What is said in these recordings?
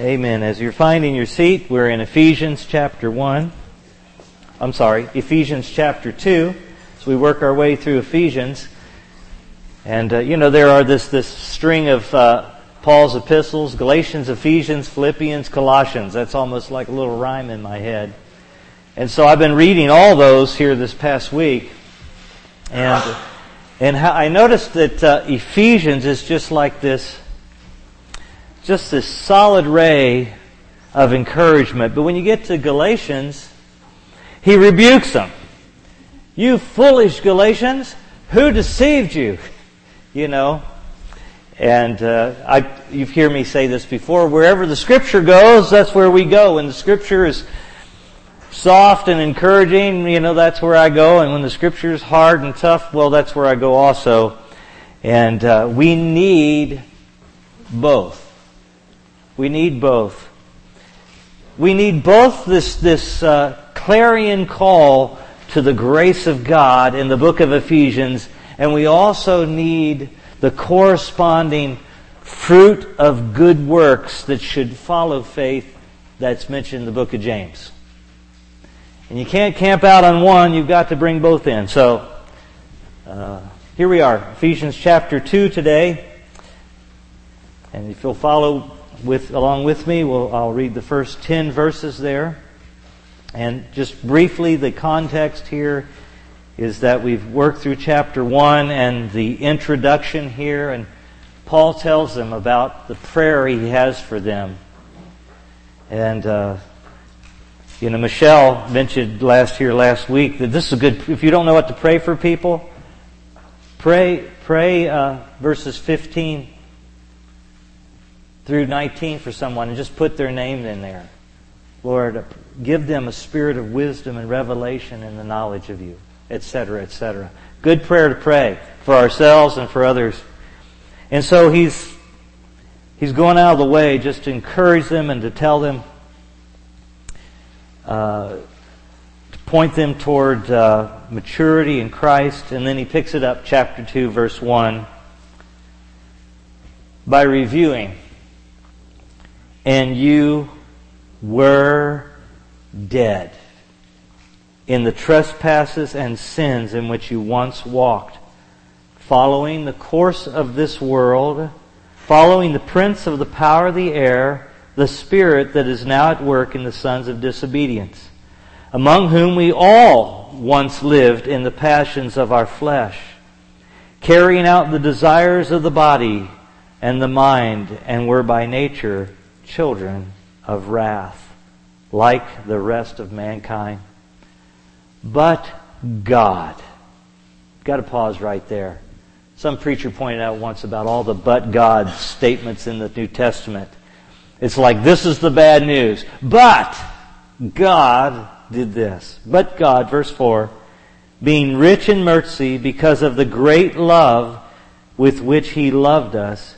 Amen. As you're finding your seat, we're in Ephesians chapter 1. I'm sorry, Ephesians chapter 2. So we work our way through Ephesians. And, uh, you know, there are this, this string of uh, Paul's epistles Galatians, Ephesians, Philippians, Colossians. That's almost like a little rhyme in my head. And so I've been reading all those here this past week. And, and I noticed that uh, Ephesians is just like this just this solid ray of encouragement. But when you get to Galatians, he rebukes them. You foolish Galatians, who deceived you? You know, and uh, I, you've heard me say this before. Wherever the Scripture goes, that's where we go. When the Scripture is soft and encouraging, you know, that's where I go. And when the Scripture is hard and tough, well, that's where I go also. And uh, we need both. We need both. We need both this, this uh, clarion call to the grace of God in the book of Ephesians, and we also need the corresponding fruit of good works that should follow faith that's mentioned in the book of James. And you can't camp out on one, you've got to bring both in. So, uh, here we are, Ephesians chapter 2 today. And if you'll follow with, along with me, we'll, I'll read the first 10 verses there. And just briefly, the context here is that we've worked through chapter 1 and the introduction here, and Paul tells them about the prayer he has for them. And, uh, you know, Michelle mentioned last here last week that this is a good, if you don't know what to pray for people, pray, pray, uh, verses 15 through 19 for someone and just put their name in there. Lord, give them a spirit of wisdom and revelation in the knowledge of you, etc., etc. Good prayer to pray for ourselves and for others. And so he's he's going out of the way just to encourage them and to tell them, uh, to point them toward uh, maturity in Christ. And then he picks it up, chapter two, verse one, by reviewing and you were dead in the trespasses and sins in which you once walked, following the course of this world, following the prince of the power of the air, the spirit that is now at work in the sons of disobedience, among whom we all once lived in the passions of our flesh, carrying out the desires of the body and the mind, and were by nature children of wrath, like the rest of mankind. But God. Got to pause right there. Some preacher pointed out once about all the but God statements in the New Testament. It's like this is the bad news. But God did this. But God, verse 4, being rich in mercy because of the great love with which He loved us,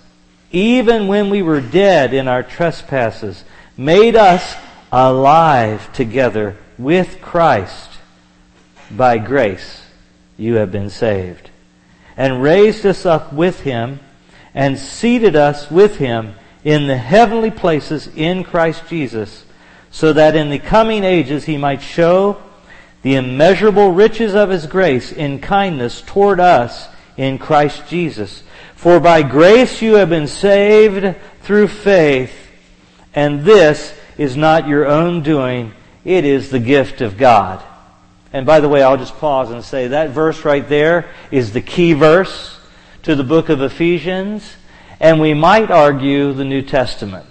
even when we were dead in our trespasses, made us alive together with Christ. By grace you have been saved. And raised us up with him and seated us with him in the heavenly places in Christ Jesus, so that in the coming ages he might show the immeasurable riches of his grace in kindness toward us in Christ Jesus. For by grace you have been saved through faith, and this is not your own doing, it is the gift of God. And by the way, I'll just pause and say that verse right there is the key verse to the book of Ephesians, and we might argue the New Testament.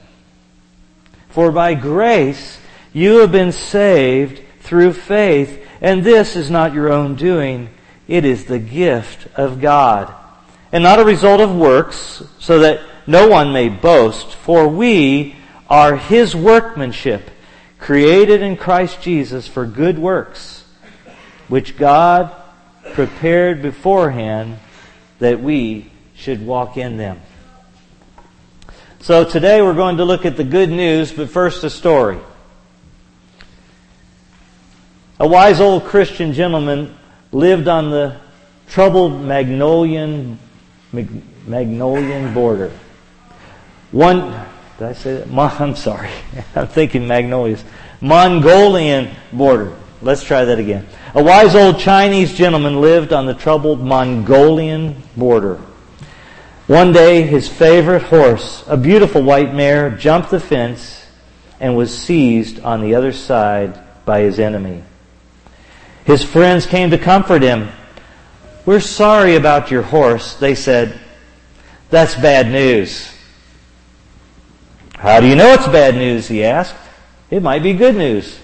For by grace you have been saved through faith, and this is not your own doing, it is the gift of God and not a result of works, so that no one may boast, for we are his workmanship, created in Christ Jesus for good works, which God prepared beforehand that we should walk in them. So today we're going to look at the good news, but first a story. A wise old Christian gentleman lived on the troubled Magnolian Magnolian border. One, Did I say that? Mon, I'm sorry. I'm thinking magnolias. Mongolian border. Let's try that again. A wise old Chinese gentleman lived on the troubled Mongolian border. One day, his favorite horse, a beautiful white mare, jumped the fence and was seized on the other side by his enemy. His friends came to comfort him. We're sorry about your horse, they said. That's bad news. How do you know it's bad news? he asked. It might be good news.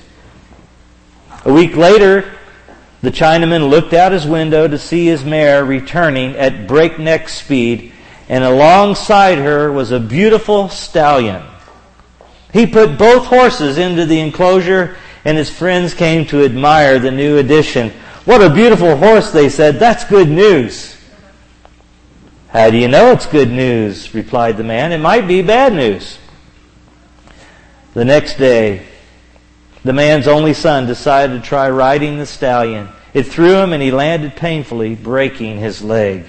A week later, the Chinaman looked out his window to see his mare returning at breakneck speed and alongside her was a beautiful stallion. He put both horses into the enclosure and his friends came to admire the new addition. What a beautiful horse, they said. That's good news. How do you know it's good news? replied the man. It might be bad news. The next day, the man's only son decided to try riding the stallion. It threw him and he landed painfully, breaking his leg.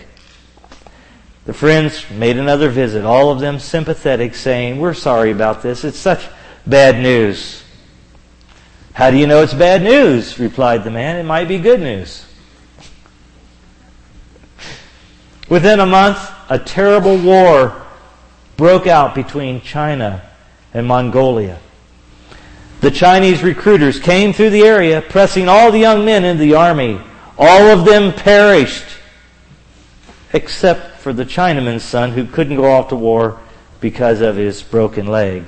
The friends made another visit, all of them sympathetic, saying, We're sorry about this. It's such bad news. How do you know it's bad news? replied the man. It might be good news. Within a month, a terrible war broke out between China and Mongolia. The Chinese recruiters came through the area, pressing all the young men into the army. All of them perished, except for the Chinaman's son who couldn't go off to war because of his broken leg.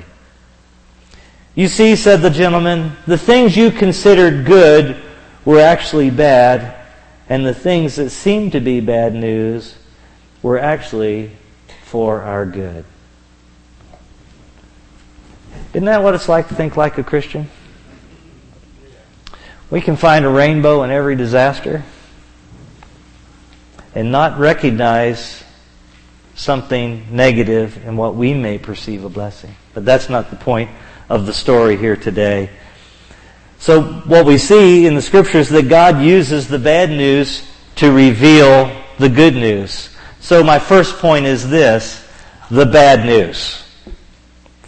You see, said the gentleman, the things you considered good were actually bad, and the things that seemed to be bad news were actually for our good. Isn't that what it's like to think like a Christian? We can find a rainbow in every disaster and not recognize something negative in what we may perceive a blessing. But that's not the point of the story here today. So what we see in the scriptures is that God uses the bad news to reveal the good news. So my first point is this, the bad news.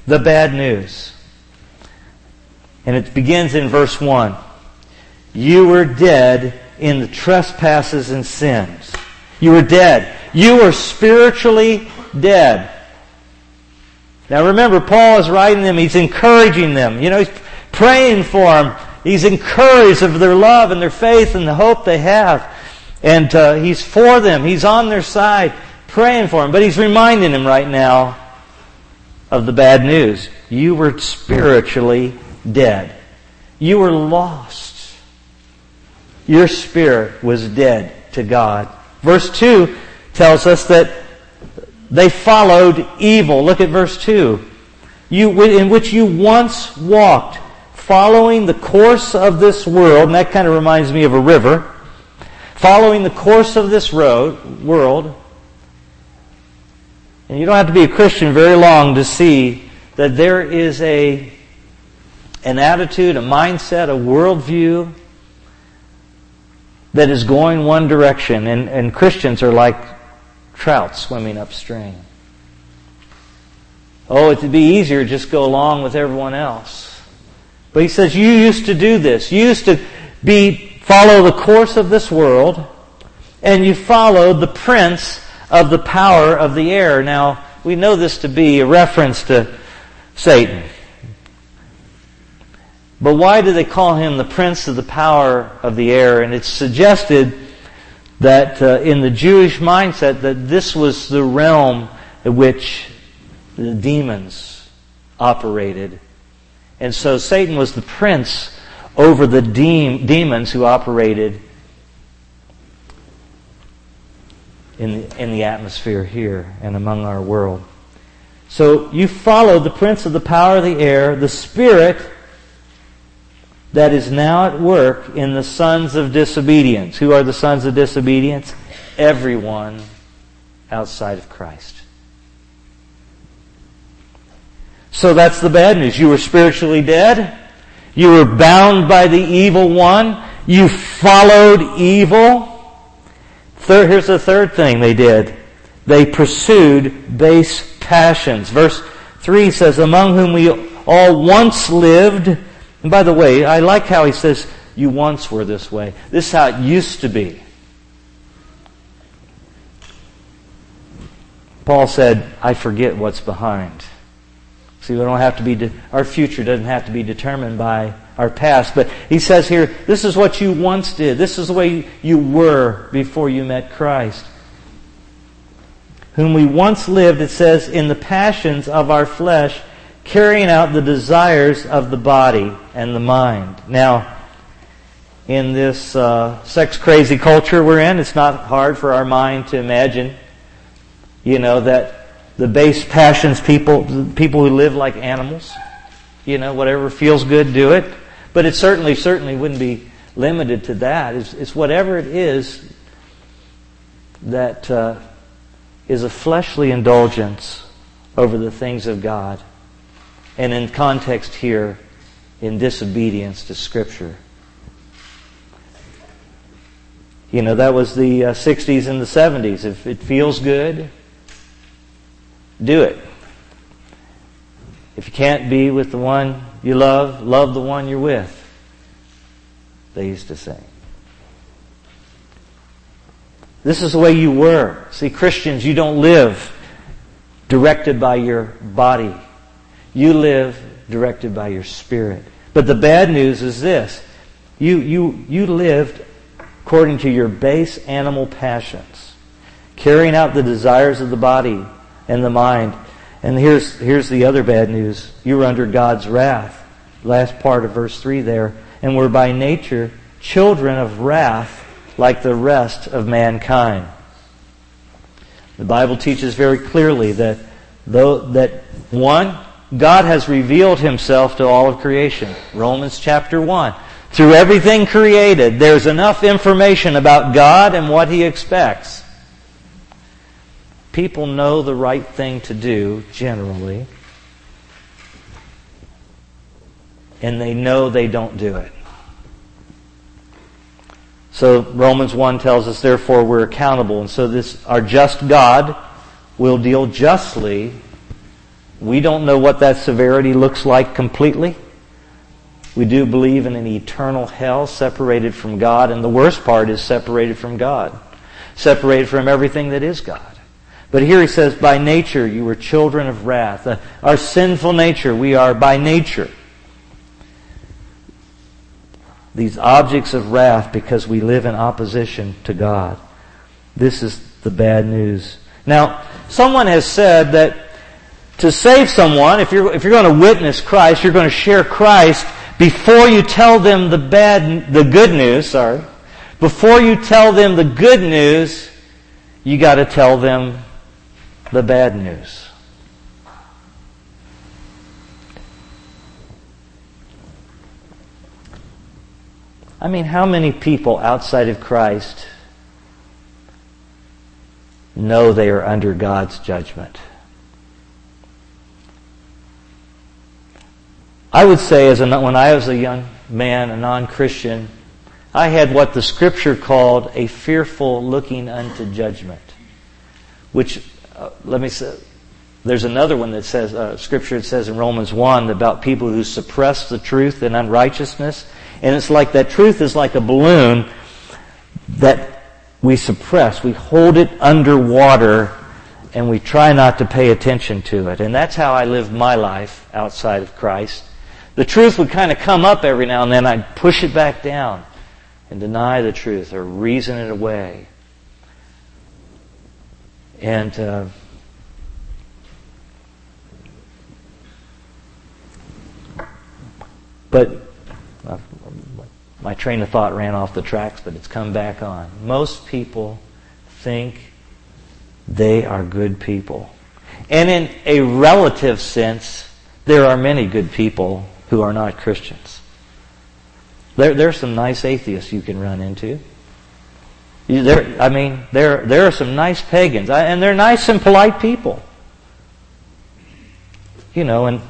The bad news. And it begins in verse 1. You were dead in the trespasses and sins. You were dead. You are spiritually dead. Now remember, Paul is writing them, he's encouraging them. You know, he's praying for them. He's encouraged of their love and their faith and the hope they have. And uh, he's for them. He's on their side, praying for them. But he's reminding them right now of the bad news. You were spiritually dead. You were lost. Your spirit was dead to God. Verse 2 tells us that they followed evil. Look at verse 2. You, in which you once walked, following the course of this world, and that kind of reminds me of a river, following the course of this road, world, and you don't have to be a Christian very long to see that there is a, an attitude, a mindset, a worldview that is going one direction, and, and Christians are like trout swimming upstream. Oh, it'd be easier to just go along with everyone else. But he says, you used to do this. You used to be, follow the course of this world, and you followed the prince of the power of the air. Now, we know this to be a reference to Satan. But why do they call him the prince of the power of the air? And it's suggested that uh, in the Jewish mindset that this was the realm in which the demons operated. And so Satan was the prince over the de- demons who operated in the, in the atmosphere here and among our world. So you follow the prince of the power of the air, the spirit that is now at work in the sons of disobedience. Who are the sons of disobedience? Everyone outside of Christ. So that's the bad news. You were spiritually dead. You were bound by the evil one. You followed evil. Third, here's the third thing they did. They pursued base passions. Verse 3 says, Among whom we all once lived. And by the way, I like how he says, You once were this way. This is how it used to be. Paul said, I forget what's behind. See, we don't have to be, de- our future doesn't have to be determined by our past. But he says here, this is what you once did. This is the way you were before you met Christ. Whom we once lived, it says, in the passions of our flesh, carrying out the desires of the body and the mind. Now, in this uh, sex crazy culture we're in, it's not hard for our mind to imagine, you know, that the base passions people, people who live like animals. You know, whatever feels good, do it. But it certainly, certainly wouldn't be limited to that. It's, it's whatever it is that uh, is a fleshly indulgence over the things of God. And in context here, in disobedience to Scripture. You know, that was the uh, 60s and the 70s. If it feels good, do it. If you can't be with the one you love, love the one you're with. They used to say. This is the way you were. See, Christians, you don't live directed by your body. You live directed by your spirit. But the bad news is this. You, you, you lived according to your base animal passions, carrying out the desires of the body and the mind. And here's, here's the other bad news. You were under God's wrath. Last part of verse 3 there. And were by nature children of wrath like the rest of mankind. The Bible teaches very clearly that though that one, God has revealed himself to all of creation. Romans chapter 1. Through everything created, there's enough information about God and what he expects people know the right thing to do, generally, and they know they don't do it. So Romans 1 tells us, therefore, we're accountable. And so this, our just God will deal justly. We don't know what that severity looks like completely. We do believe in an eternal hell separated from God, and the worst part is separated from God. Separated from everything that is God. But here he says, by nature you were children of wrath. Uh, our sinful nature, we are by nature these objects of wrath because we live in opposition to God. This is the bad news. Now, someone has said that to save someone, if you're, if you're going to witness Christ, you're going to share Christ before you tell them the bad, the good news, sorry. Before you tell them the good news, you got to tell them the bad news. I mean, how many people outside of Christ know they are under God's judgment? I would say, as a, when I was a young man, a non-Christian, I had what the Scripture called a fearful looking unto judgment, which uh, let me say, there's another one that says, uh, scripture says in Romans 1 about people who suppress the truth in unrighteousness. And it's like that truth is like a balloon that we suppress. We hold it underwater and we try not to pay attention to it. And that's how I lived my life outside of Christ. The truth would kind of come up every now and then. I'd push it back down and deny the truth or reason it away. And uh, but uh, my train of thought ran off the tracks, but it's come back on. Most people think they are good people. And in a relative sense, there are many good people who are not Christians. There, there are some nice atheists you can run into. There, I mean, there, there are some nice pagans, and they're nice and polite people. You know, and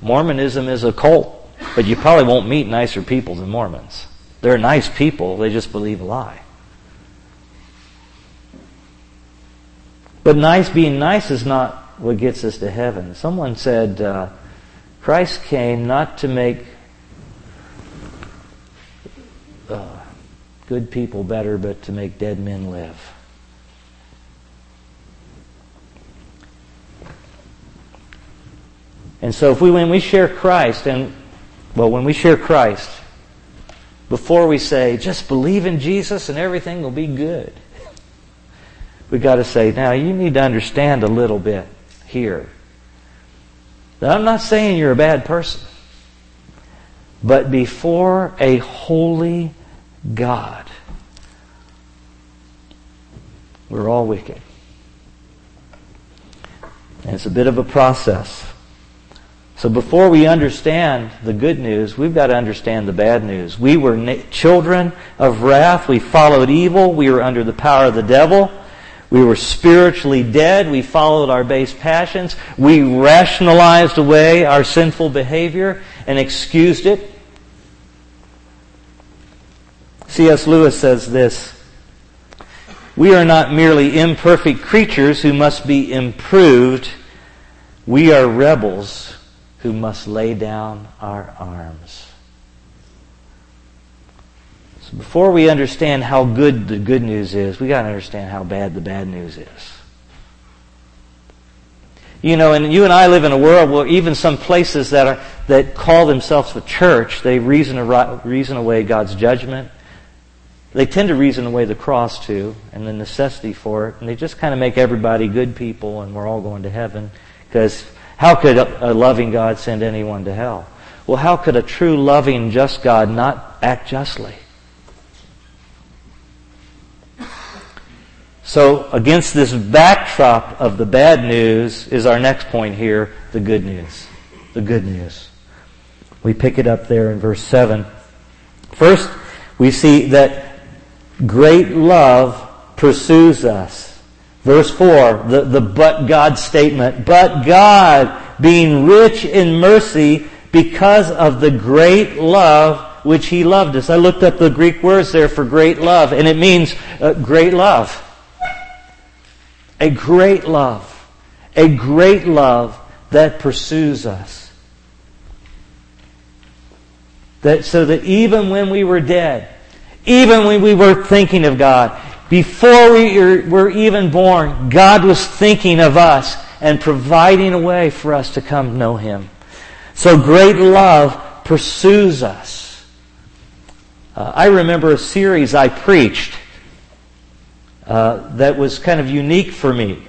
Mormonism is a cult, but you probably won't meet nicer people than Mormons. They're nice people, they just believe a lie. But nice being nice is not what gets us to heaven. Someone said, uh, Christ came not to make uh, good people better, but to make dead men live. And so if we, when we share Christ, and, well, when we share Christ, before we say, just believe in Jesus and everything will be good, we've got to say, now you need to understand a little bit here. Now, I'm not saying you're a bad person, but before a holy God, we're all wicked. And it's a bit of a process. So before we understand the good news, we've got to understand the bad news. We were na- children of wrath. We followed evil. We were under the power of the devil. We were spiritually dead. We followed our base passions. We rationalized away our sinful behavior and excused it. C.S. Lewis says this We are not merely imperfect creatures who must be improved. We are rebels who must lay down our arms. So before we understand how good the good news is, we got to understand how bad the bad news is. You know, and you and I live in a world where even some places that are that call themselves a church, they reason, reason away God's judgment. They tend to reason away the cross too, and the necessity for it, and they just kind of make everybody good people, and we're all going to heaven because how could a loving God send anyone to hell? Well, how could a true, loving, just God not act justly? So, against this backdrop of the bad news is our next point here the good news. The good news. We pick it up there in verse 7. First, we see that great love pursues us. Verse 4, the, the but God statement. But God, being rich in mercy because of the great love which He loved us. I looked up the Greek words there for great love, and it means uh, great love. A great love. A great love that pursues us. That, so that even when we were dead, even when we were thinking of God, before we were even born, God was thinking of us and providing a way for us to come know Him. So great love pursues us. Uh, I remember a series I preached uh, that was kind of unique for me.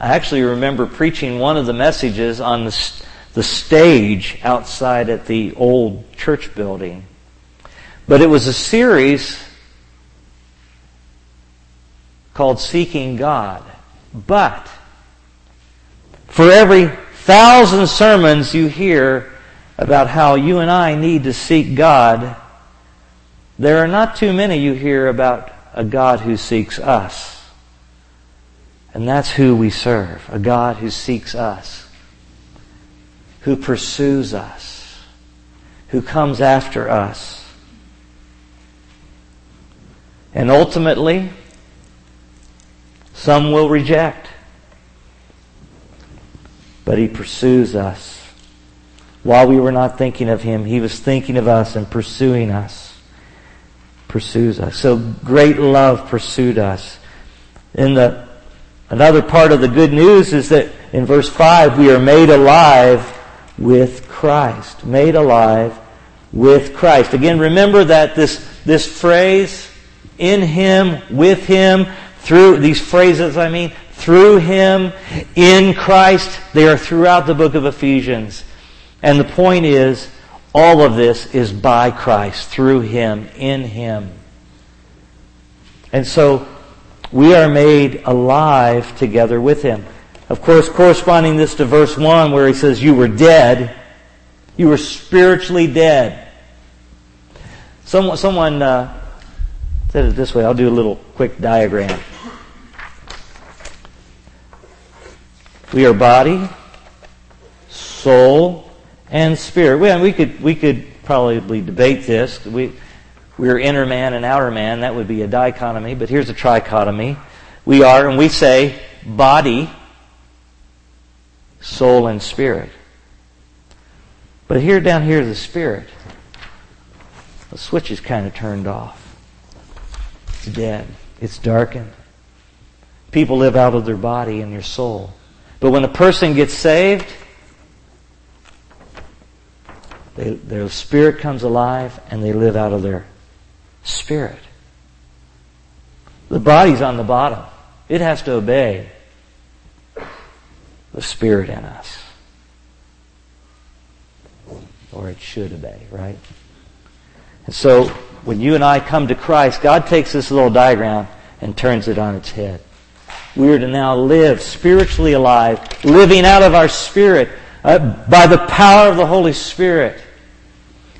I actually remember preaching one of the messages on the, the stage outside at the old church building. But it was a series called Seeking God. But for every thousand sermons you hear about how you and I need to seek God, there are not too many you hear about a God who seeks us. And that's who we serve. A God who seeks us. Who pursues us. Who comes after us. And ultimately, some will reject. But He pursues us. While we were not thinking of Him, He was thinking of us and pursuing us. Pursues us. So great love pursued us. In the, another part of the good news is that in verse 5, we are made alive with Christ. Made alive with Christ. Again, remember that this, this phrase, in Him, with Him, through these phrases, I mean, through Him, in Christ, they are throughout the book of Ephesians. And the point is, all of this is by Christ, through Him, in Him. And so, we are made alive together with Him. Of course, corresponding this to verse 1 where he says, You were dead. You were spiritually dead. Someone, someone uh, said it this way. I'll do a little quick diagram. We are body, soul, and spirit. We, we could we could probably debate this. We we're inner man and outer man. That would be a dichotomy. But here's a trichotomy. We are, and we say body, soul, and spirit. But here, down here, the spirit, the switch is kind of turned off. It's dead. It's darkened. People live out of their body and their soul. But when a person gets saved, they, their spirit comes alive and they live out of their spirit. The body's on the bottom. It has to obey the spirit in us. Or it should obey, right? And so, when you and I come to Christ, God takes this little diagram and turns it on its head. We are to now live spiritually alive, living out of our spirit uh, by the power of the Holy Spirit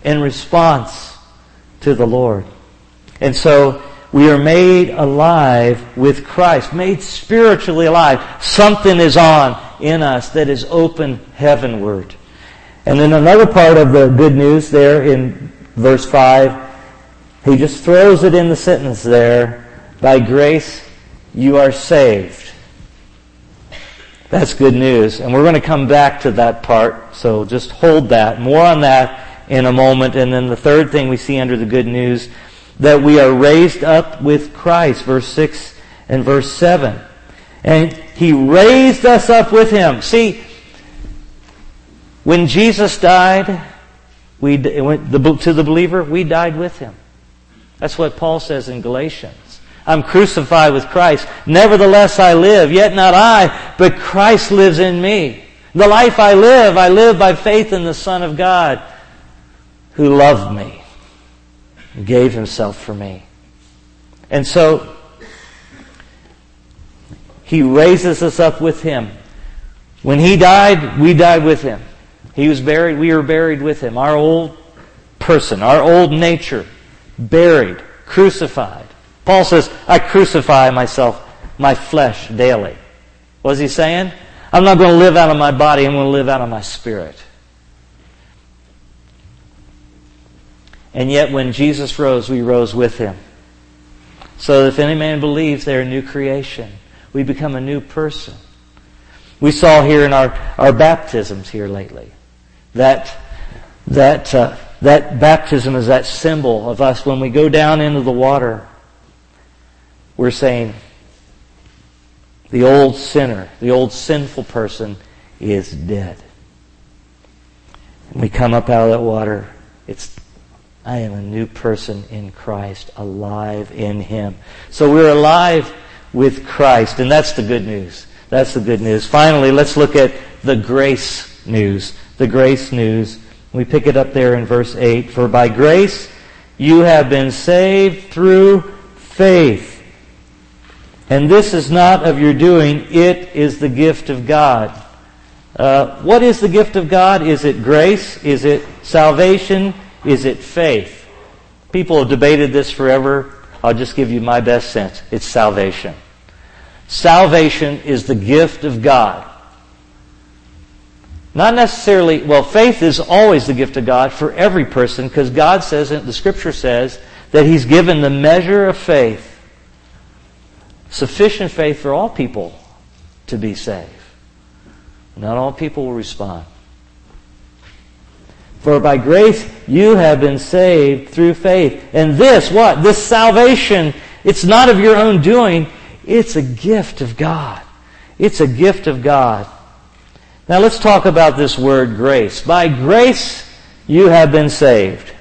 in response to the Lord. And so we are made alive with Christ, made spiritually alive. Something is on in us that is open heavenward. And then another part of the good news there in verse 5, he just throws it in the sentence there. By grace you are saved. That's good news. And we're going to come back to that part, so just hold that. More on that in a moment. And then the third thing we see under the good news, that we are raised up with Christ, verse 6 and verse 7. And He raised us up with Him. See, when Jesus died, we, to the believer, we died with Him. That's what Paul says in Galatians. I'm crucified with Christ. Nevertheless I live, yet not I, but Christ lives in me. The life I live, I live by faith in the Son of God who loved me, gave himself for me. And so, he raises us up with him. When he died, we died with him. He was buried, we were buried with him. Our old person, our old nature, buried, crucified. Paul says, I crucify myself, my flesh daily. What is he saying? I'm not going to live out of my body, I'm going to live out of my spirit. And yet when Jesus rose, we rose with him. So if any man believes they're a new creation, we become a new person. We saw here in our, our baptisms here lately that, that, uh, that baptism is that symbol of us when we go down into the water we're saying the old sinner, the old sinful person is dead. And we come up out of that water. It's, I am a new person in Christ, alive in Him. So we're alive with Christ, and that's the good news. That's the good news. Finally, let's look at the grace news. The grace news. We pick it up there in verse 8. For by grace you have been saved through faith. And this is not of your doing, it is the gift of God. Uh, what is the gift of God? Is it grace? Is it salvation? Is it faith? People have debated this forever. I'll just give you my best sense. It's salvation. Salvation is the gift of God. Not necessarily, well, faith is always the gift of God for every person because God says, the scripture says, that He's given the measure of faith sufficient faith for all people to be saved. Not all people will respond. For by grace you have been saved through faith. And this, what? This salvation, it's not of your own doing. It's a gift of God. It's a gift of God. Now let's talk about this word grace. By grace you have been saved.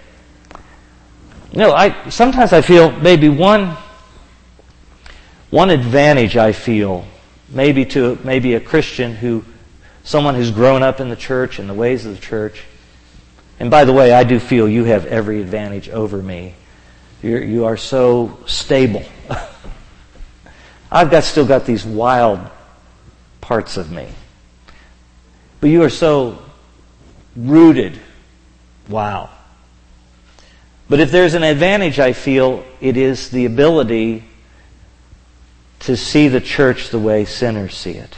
You know, I, sometimes I feel maybe one one advantage I feel, maybe to maybe a Christian who, someone who's grown up in the church and the ways of the church, and by the way, I do feel you have every advantage over me. You're, you are so stable. I've got still got these wild parts of me. But you are so rooted. Wow. But if there's an advantage I feel, it is the ability to see the church the way sinners see it.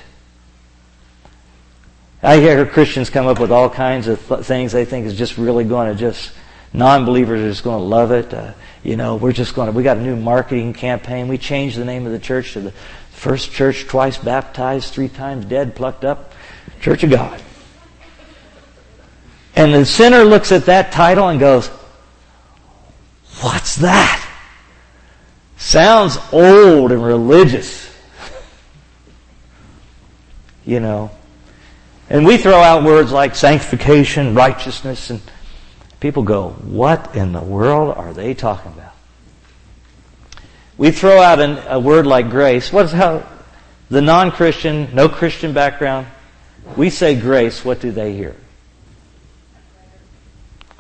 I hear Christians come up with all kinds of th- things they think is just really going to just, non-believers are just going to love it. Uh, you know, we're just going to, we got a new marketing campaign. We changed the name of the church to the First church, twice baptized, three times dead, plucked up, Church of God. And the sinner looks at that title and goes, What's that? Sounds old and religious. you know. And we throw out words like sanctification, righteousness, and people go, What in the world are they talking about? We throw out an, a word like grace. What's how the non-Christian, no Christian background, we say grace, what do they hear?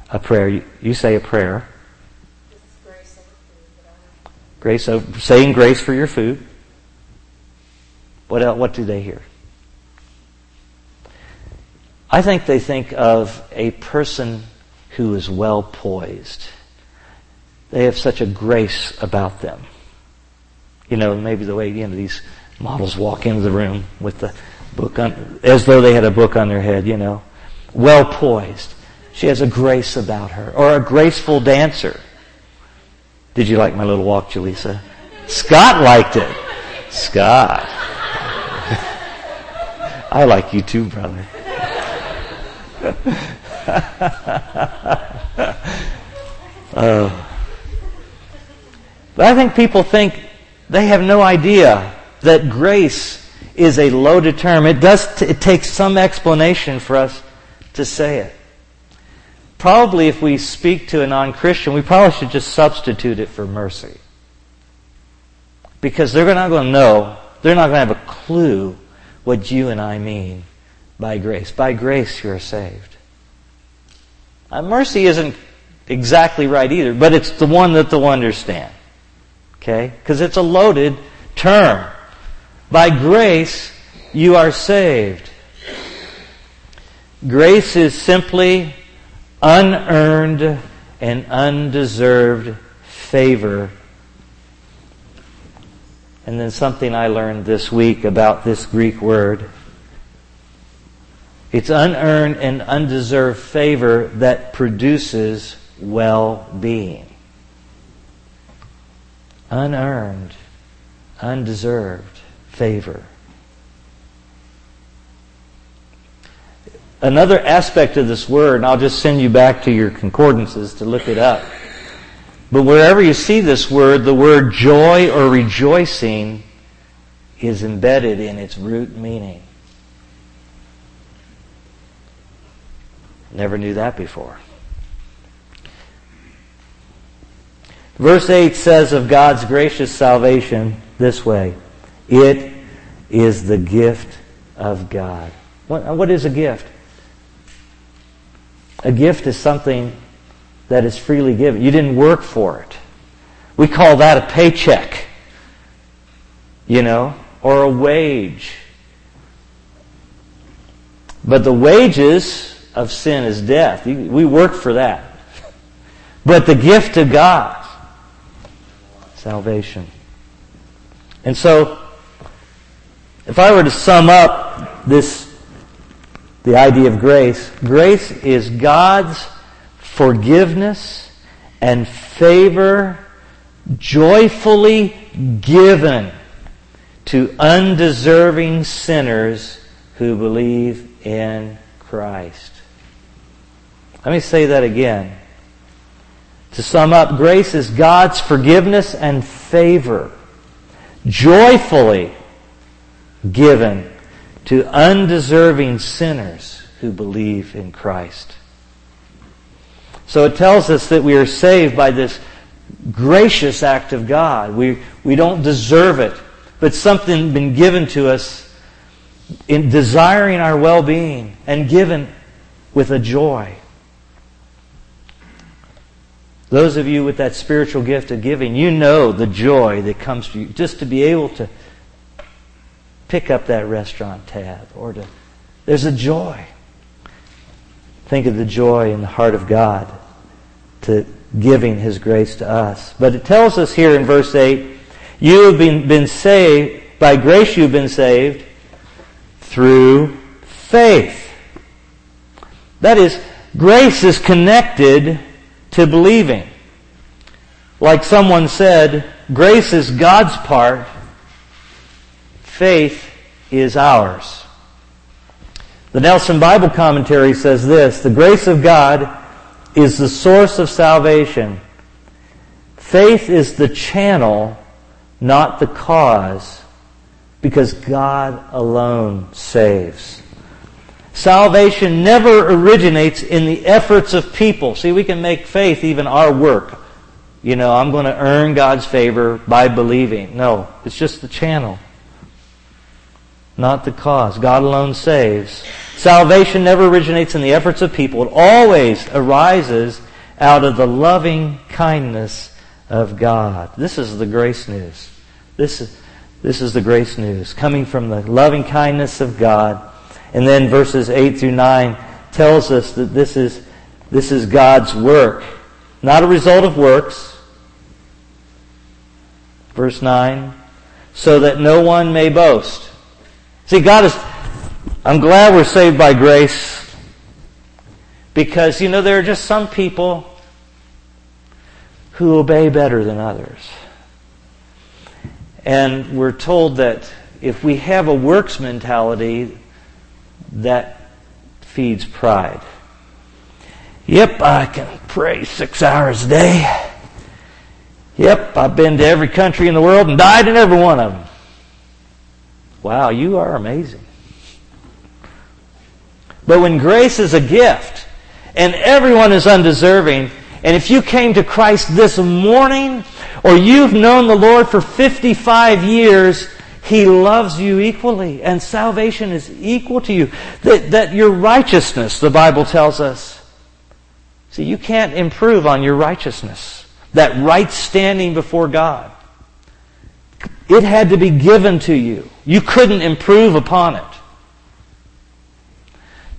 A prayer. You, you say a prayer. Grace of saying grace for your food. What else, what do they hear? I think they think of a person who is well poised. They have such a grace about them. You know, maybe the way you know these models walk into the room with the book on, as though they had a book on their head. You know, well poised. She has a grace about her, or a graceful dancer. Did you like my little walk, Jaleesa? Scott liked it. Scott. I like you too, brother. uh, but I think people think they have no idea that grace is a loaded term. It does, t- it takes some explanation for us to say it. Probably if we speak to a non-Christian, we probably should just substitute it for mercy. Because they're not going to know, they're not going to have a clue what you and I mean by grace. By grace you are saved. Mercy isn't exactly right either, but it's the one that they'll understand. Okay? Because it's a loaded term. By grace, you are saved. Grace is simply unearned and undeserved favor. And then something I learned this week about this Greek word. It's unearned and undeserved favor that produces well-being unearned, undeserved favor. Another aspect of this word, and I'll just send you back to your concordances to look it up. But wherever you see this word, the word joy or rejoicing is embedded in its root meaning. Never knew that before. Verse 8 says of God's gracious salvation this way It is the gift of God. What, what is a gift? A gift is something that is freely given. You didn't work for it. We call that a paycheck, you know, or a wage. But the wages of sin is death. We work for that. But the gift of God salvation. And so, if I were to sum up this, the idea of grace, grace is God's forgiveness and favor joyfully given to undeserving sinners who believe in Christ. Let me say that again. To sum up, grace is God's forgiveness and favor, joyfully given to undeserving sinners who believe in Christ. So it tells us that we are saved by this gracious act of God. We, we don't deserve it, but something been given to us in desiring our well-being and given with a joy. Those of you with that spiritual gift of giving, you know the joy that comes to you just to be able to pick up that restaurant tab or to, there's a joy. Think of the joy in the heart of God to giving His grace to us. But it tells us here in verse 8, you have been, been saved, by grace you've been saved through faith. That is, grace is connected to believing. Like someone said, grace is God's part, faith is ours. The Nelson Bible Commentary says this The grace of God is the source of salvation. Faith is the channel, not the cause, because God alone saves. Salvation never originates in the efforts of people. See, we can make faith even our work. You know, I'm going to earn God's favor by believing. No, it's just the channel, not the cause. God alone saves. Salvation never originates in the efforts of people. It always arises out of the loving kindness of God. This is the grace news. This is, this is the grace news coming from the loving kindness of God. And then verses 8 through 9 tells us that this is, this is God's work. Not a result of works. Verse 9. So that no one may boast. See, God is, I'm glad we're saved by grace because, you know, there are just some people who obey better than others. And we're told that if we have a works mentality, that feeds pride. Yep, I can pray six hours a day. Yep, I've been to every country in the world and died in every one of them. Wow, you are amazing. But when grace is a gift and everyone is undeserving, and if you came to Christ this morning or you've known the Lord for 55 years, He loves you equally and salvation is equal to you. That, that your righteousness, the Bible tells us. See, you can't improve on your righteousness. That right standing before God. It had to be given to you. You couldn't improve upon it.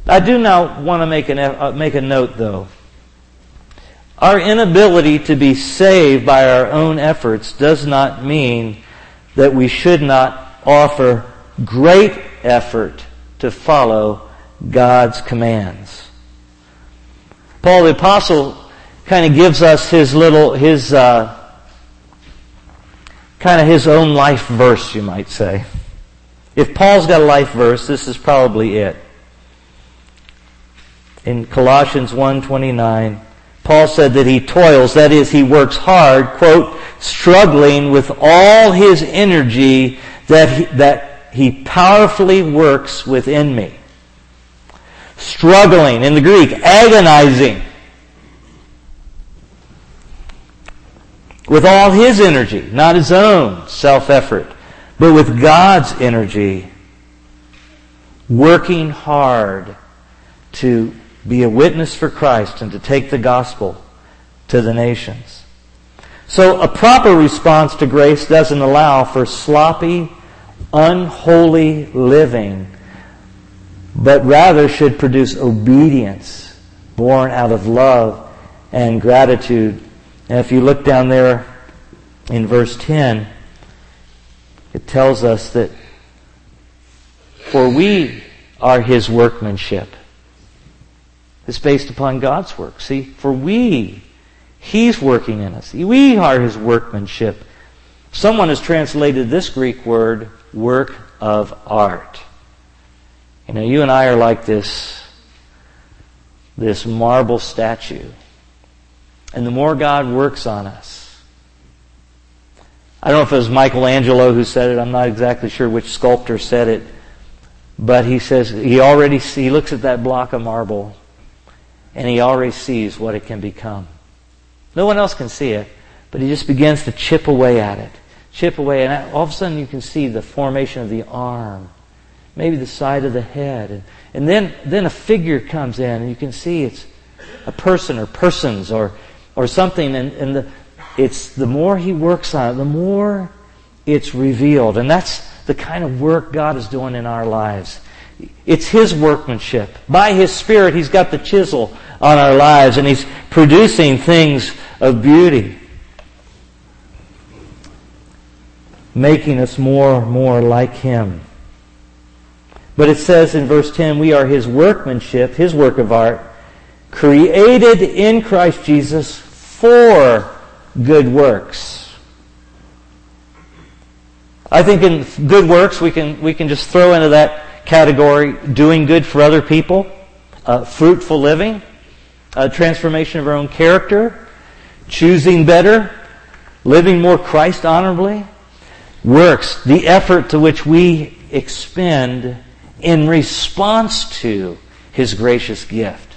I do now want to make, an, uh, make a note, though. Our inability to be saved by our own efforts does not mean that we should not offer great effort to follow God's commands. Paul the Apostle kind of gives us his little, his, uh, kind of his own life verse, you might say. If Paul's got a life verse, this is probably it in Colossians 1:29, Paul said that he toils, that is, he works hard, quote, struggling with all his energy that he, that he powerfully works within me. Struggling, in the Greek, agonizing. With all his energy, not his own self-effort, but with God's energy, working hard to be a witness for Christ and to take the gospel to the nations. So a proper response to grace doesn't allow for sloppy, unholy living, but rather should produce obedience born out of love and gratitude. And if you look down there in verse 10, it tells us that for we are his workmanship is based upon God's work. See, for we, He's working in us. We are His workmanship. Someone has translated this Greek word, work of art. You know, you and I are like this, this marble statue. And the more God works on us, I don't know if it was Michelangelo who said it, I'm not exactly sure which sculptor said it, but he says he already, he looks at that block of marble and he already sees what it can become. No one else can see it, but he just begins to chip away at it. Chip away, and all of a sudden you can see the formation of the arm, maybe the side of the head. And, and then, then a figure comes in, and you can see it's a person or persons or, or something, and, and the, it's the more he works on it, the more it's revealed. And that's the kind of work God is doing in our lives. It's His workmanship. By His Spirit, He's got the chisel on our lives and He's producing things of beauty. Making us more and more like Him. But it says in verse 10, we are His workmanship, His work of art, created in Christ Jesus for good works. I think in good works, we can, we can just throw into that category doing good for other people, uh, fruitful living, uh, transformation of our own character, choosing better, living more Christ honorably. Works, the effort to which we expend in response to His gracious gift.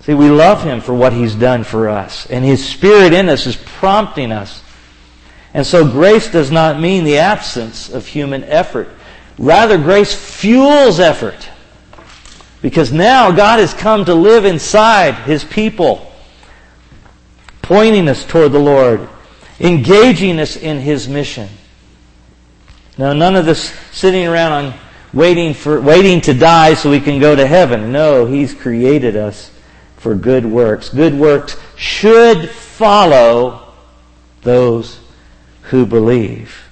See, we love Him for what He's done for us, and His Spirit in us is prompting us. And so grace does not mean the absence of human effort. Rather, grace fuels effort. Because now God has come to live inside His people, pointing us toward the Lord, engaging us in His mission. Now, none of this sitting around on waiting for waiting to die so we can go to heaven. No, He's created us for good works. Good works should follow those who believe.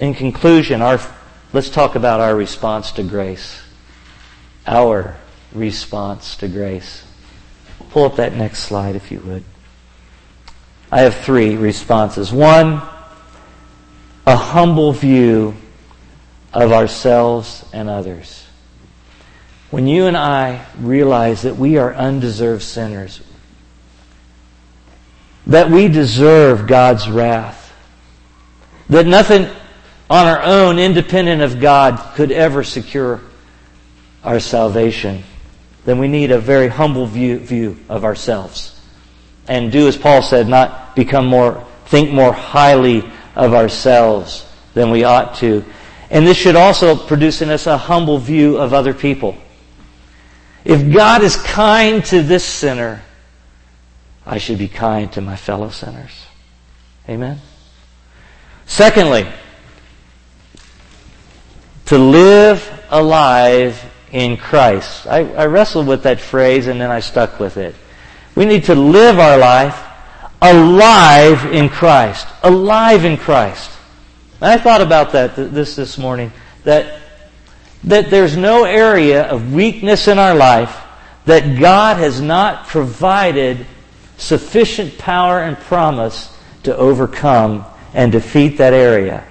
In conclusion, our, let's talk about our response to grace. Our response to grace. Pull up that next slide if you would. I have three responses. One, a humble view of ourselves and others. When you and I realize that we are undeserved sinners, that we deserve God's wrath, that nothing on our own, independent of God, could ever secure our salvation, then we need a very humble view, view of ourselves. And do as Paul said, not become more, think more highly of ourselves than we ought to. And this should also produce in us a humble view of other people. If God is kind to this sinner, I should be kind to my fellow sinners. Amen? Secondly, to live alive in Christ. I, I, wrestled with that phrase and then I stuck with it. We need to live our life alive in Christ. Alive in Christ. And I thought about that this this morning. That that there's no area of weakness in our life that God has not provided sufficient power and promise to overcome and defeat that area.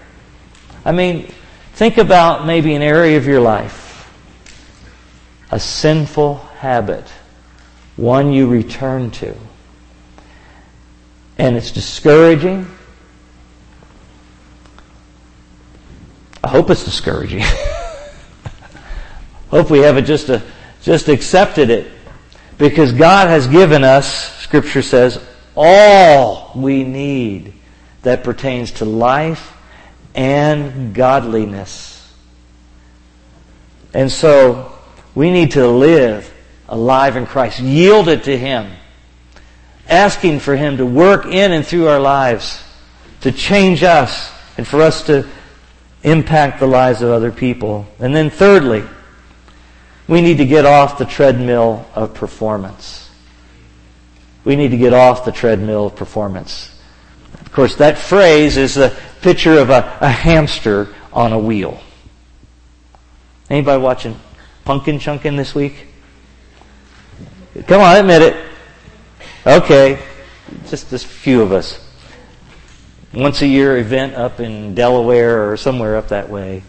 I mean, think about maybe an area of your life, a sinful habit, one you return to, and it's discouraging. I hope it's discouraging. Hope we haven't just, uh, just accepted it. Because God has given us, Scripture says, all we need that pertains to life and godliness. And so, we need to live alive in Christ, yielded to Him, asking for Him to work in and through our lives, to change us, and for us to impact the lives of other people. And then thirdly, we need to get off the treadmill of performance. We need to get off the treadmill of performance. Of course, that phrase is a picture of a, a hamster on a wheel. Anybody watching Pumpkin Chunkin this week? Come on, admit it. Okay, just a few of us. Once a year event up in Delaware or somewhere up that way,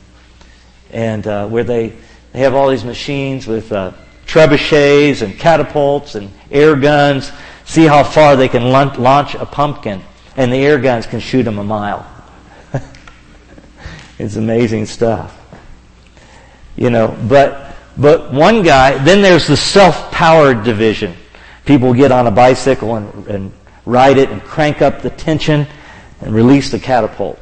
and uh, where they they have all these machines with uh, trebuchets and catapults and air guns. See how far they can launch a pumpkin, and the air guns can shoot them a mile. it's amazing stuff. You know, but but one guy. Then there's the self-powered division. People get on a bicycle and, and ride it and crank up the tension and release the catapult.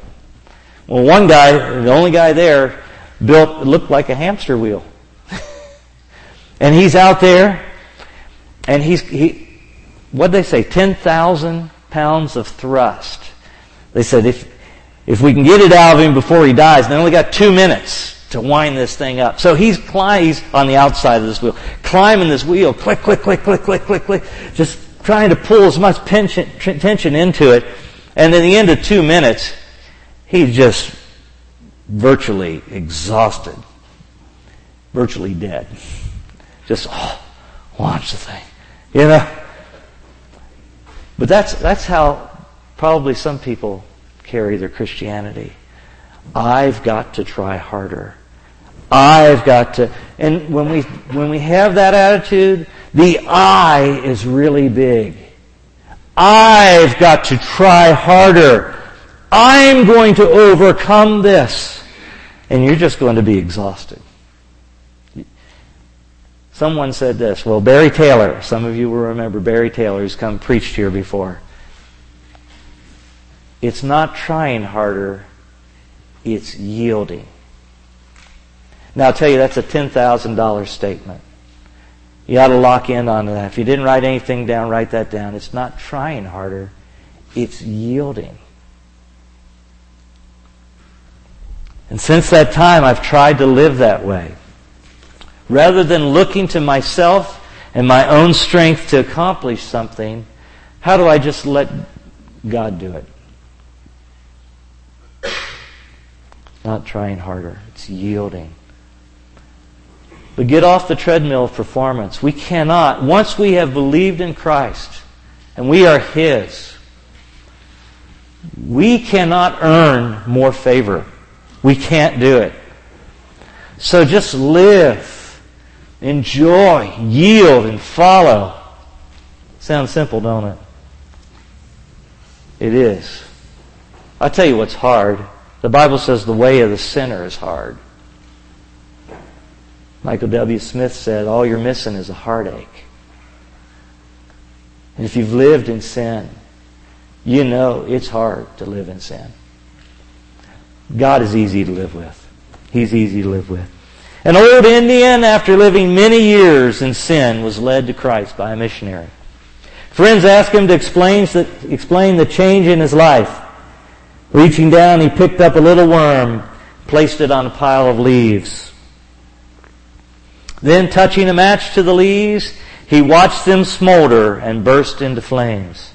Well, one guy, the only guy there, built, looked like a hamster wheel. and he's out there, and he's, he, what'd they say, 10,000 pounds of thrust. They said if, if we can get it out of him before he dies, they only got two minutes to wind this thing up. So he's climbing, he's on the outside of this wheel, climbing this wheel, click, click, click, click, click, click, click, just trying to pull as much tension, tension into it. And at the end of two minutes, he's just virtually exhausted, virtually dead. Just oh, launch the thing, you know. But that's, that's how probably some people carry their Christianity. I've got to try harder. I've got to, and when we, when we have that attitude, the I is really big. I've got to try harder. I'm going to overcome this. And you're just going to be exhausted. Someone said this. Well, Barry Taylor, some of you will remember Barry Taylor, who's come preached here before. It's not trying harder, it's yielding. Now, I'll tell you, that's a $10,000 statement. You ought to lock in on that. If you didn't write anything down, write that down. It's not trying harder, it's yielding. And since that time, I've tried to live that way. Rather than looking to myself and my own strength to accomplish something, how do I just let God do it? Not trying harder, it's yielding. But get off the treadmill of performance. We cannot, once we have believed in Christ and we are His, we cannot earn more favor. We can't do it. So just live, enjoy, yield, and follow. Sounds simple, don't it? It is. I'll tell you what's hard. The Bible says the way of the sinner is hard. Michael W. Smith said, all you're missing is a heartache. And if you've lived in sin, you know it's hard to live in sin. God is easy to live with. He's easy to live with. An old Indian, after living many years in sin, was led to Christ by a missionary. Friends asked him to explain, explain the change in his life. Reaching down, he picked up a little worm, placed it on a pile of leaves. Then, touching a match to the leaves, he watched them smolder and burst into flames.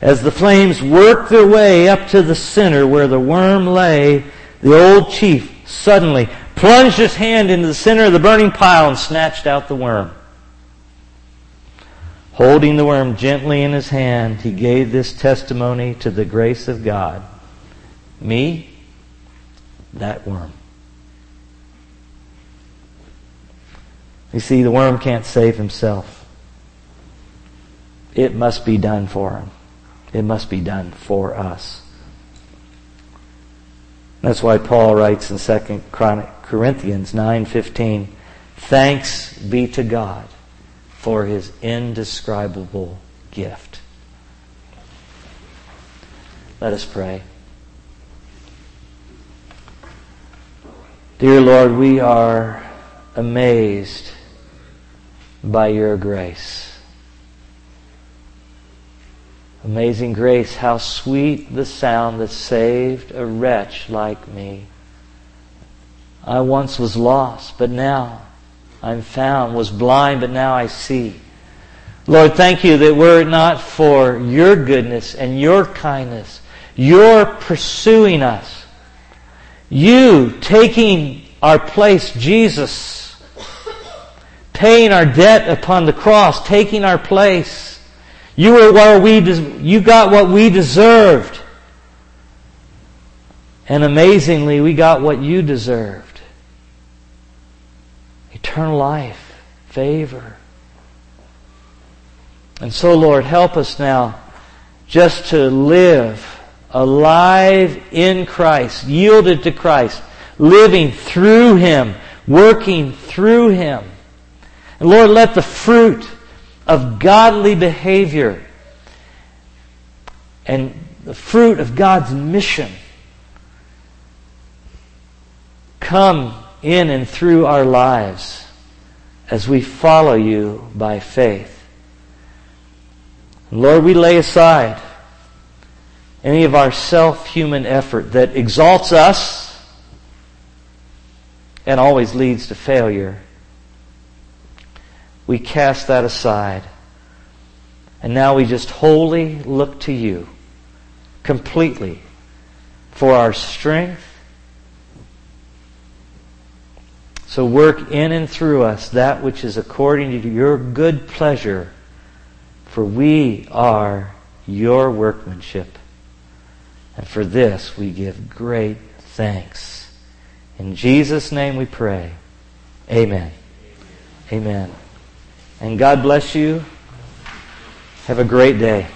As the flames worked their way up to the center where the worm lay, the old chief suddenly plunged his hand into the center of the burning pile and snatched out the worm. Holding the worm gently in his hand, he gave this testimony to the grace of God. Me, that worm. You see, the worm can't save himself. It must be done for him. It must be done for us. That's why Paul writes in 2 Corinthians 9:15, "Thanks be to God for his indescribable gift." Let us pray. Dear Lord, we are amazed by your grace. Amazing grace, how sweet the sound that saved a wretch like me. I once was lost, but now I'm found, was blind, but now I see. Lord, thank you that were it not for your goodness and your kindness, your pursuing us, you taking our place, Jesus, paying our debt upon the cross, taking our place, you were where we, you got what we deserved. And amazingly, we got what you deserved. Eternal life, favor. And so, Lord, help us now just to live alive in Christ, yielded to Christ, living through Him, working through Him. And Lord, let the fruit of godly behavior and the fruit of God's mission come in and through our lives as we follow you by faith. Lord, we lay aside any of our self-human effort that exalts us and always leads to failure we cast that aside. And now we just wholly look to you completely for our strength. So work in and through us that which is according to your good pleasure, for we are your workmanship. And for this we give great thanks. In Jesus' name we pray. Amen. Amen. And God bless you. Have a great day.